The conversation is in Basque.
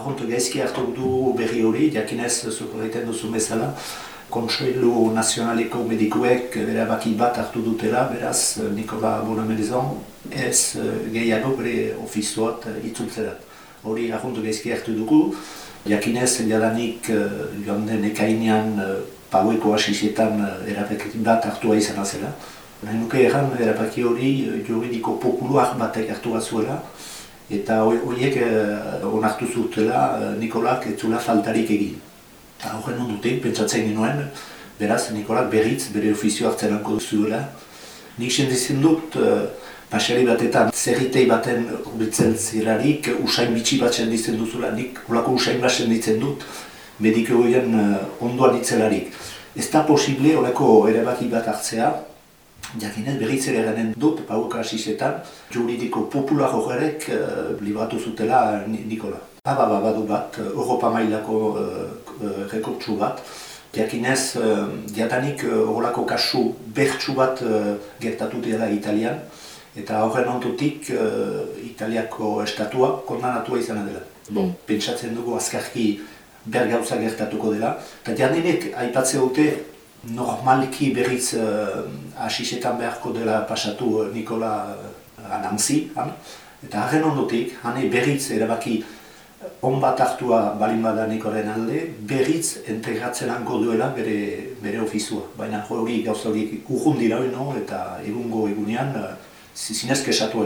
ahontu gaizki hartu du berri hori, jakinez zuko egiten duzu bezala, Kontseilu Nazionaleko medikuek erabaki bat hartu dutela, beraz Nikola Bonamelizon ez gehiago bere ofizioat itzultzerat. Hori ahontu gaizki hartu dugu, jakinez jadanik joan den ekainean paueko asizietan erabakin bat hartua izan zela. Nahi nuke erran erabaki hori juridiko populuak batek hartu bat zuela, eta horiek onartu zutela Nikolak etzula faltarik egin. Eta horren ondutik, pentsatzen ginoen, beraz Nikolak berriz bere ofizio hartzen hanko duzuela. Nik senditzen dut, pasari batetan zerritei baten urbitzen zirarik, usain bitxi bat senditzen duzula, nik ulako usain bat senditzen dut, mediko horien ondoan ditzelarik. Ez da posible horreko erabaki bat hartzea, jakinez berriz ere garen dut, pauka asisetan, juridiko popular horrek uh, libratu zutela Nikola. Aba ba, badu bat, Europa mailako uh, rekortsu bat, jakinez, uh, diatanik horrelako kasu bertsu bat uh, gertatu dela Italian, eta horren ontutik uh, Italiako estatua kondanatua izan dela. Bon, mm. Pentsatzen dugu azkarki ber gauza gertatuko dela. Eta jandinek aipatze dute normalki berriz uh, asisetan beharko dela pasatu Nikola Anamzi, han? eta harren ondotik, hane berriz erabaki on bat hartua balin bada Nikolen alde, berriz integratzen hanko duela bere, bere ofizua. Baina hori gauza hori urrundira no? eta egungo egunean uh, zinez kesatu